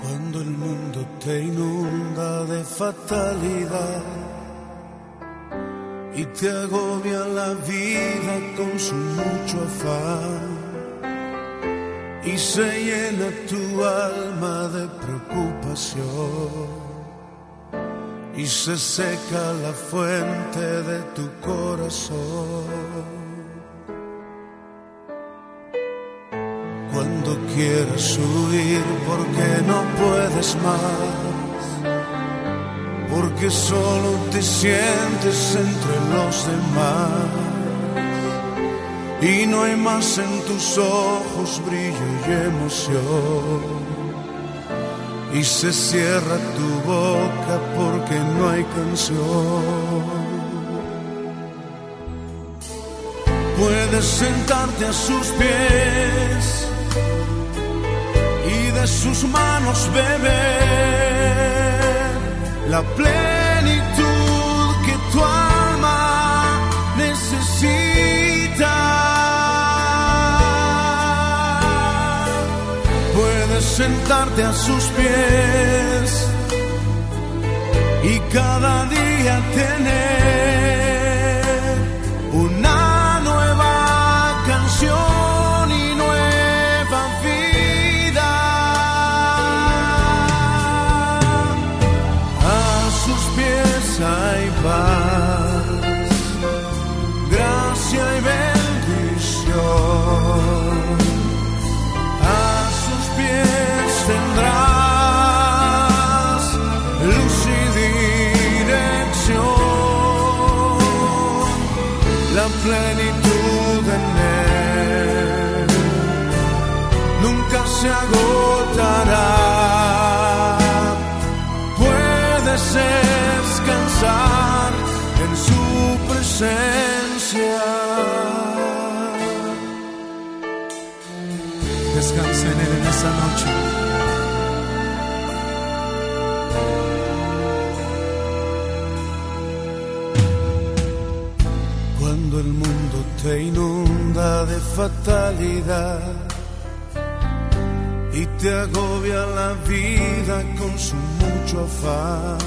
Cuando el mundo te inunda de fatalidad y te agobia la vida con su mucho afán. Y se llena tu alma de preocupación. Y se seca la fuente de tu corazón. Cuando quieres huir porque no puedes más, porque solo te sientes entre los demás y no hay más en tus ojos brillo y emoción. Y se cierra tu boca porque no hay canción. Puedes sentarte a sus pies y de sus manos beber la plenitud que tu alma necesita. Puedes sentarte a sus pies y cada día tener una plenitud en él nunca se agotará. Puedes descansar en su presencia. Descansa en Él en esa noche. El mundo te inunda de fatalidad y te agobia la vida con su mucho afán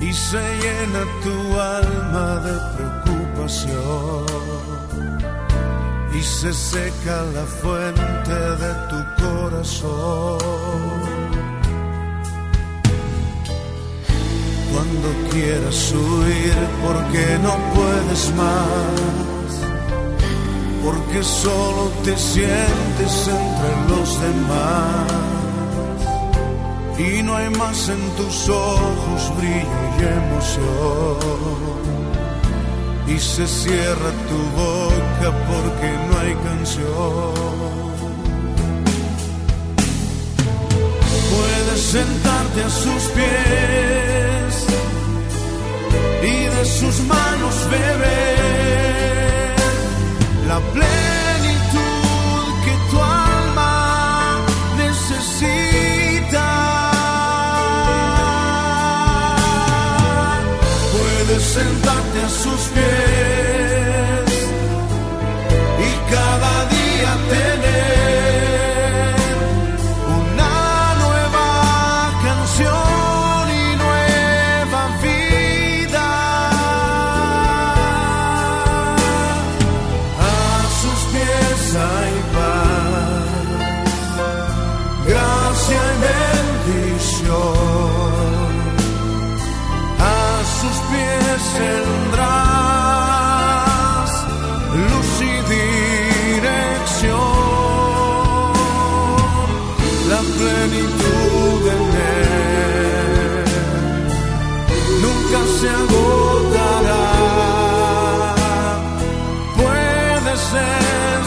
y se llena tu alma de preocupación y se seca la fuente de tu corazón. Cuando quieras huir porque no puedes más, porque solo te sientes entre los demás. Y no hay más en tus ojos brillo y emoción. Y se cierra tu boca porque no hay canción. Puedes sentarte a sus pies sus manos beber la plenitud plenitud en él. Nunca se agotará. Puedes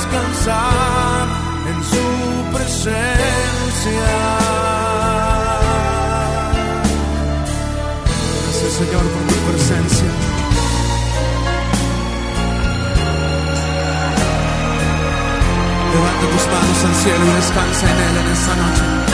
descansar en su presencia. Gracias, Señor, Tus manos al cielo y descansa en él en esta noche.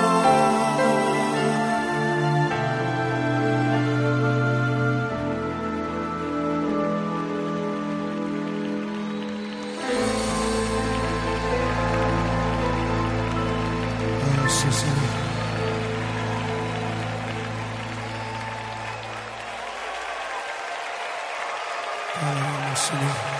Oh, Señor.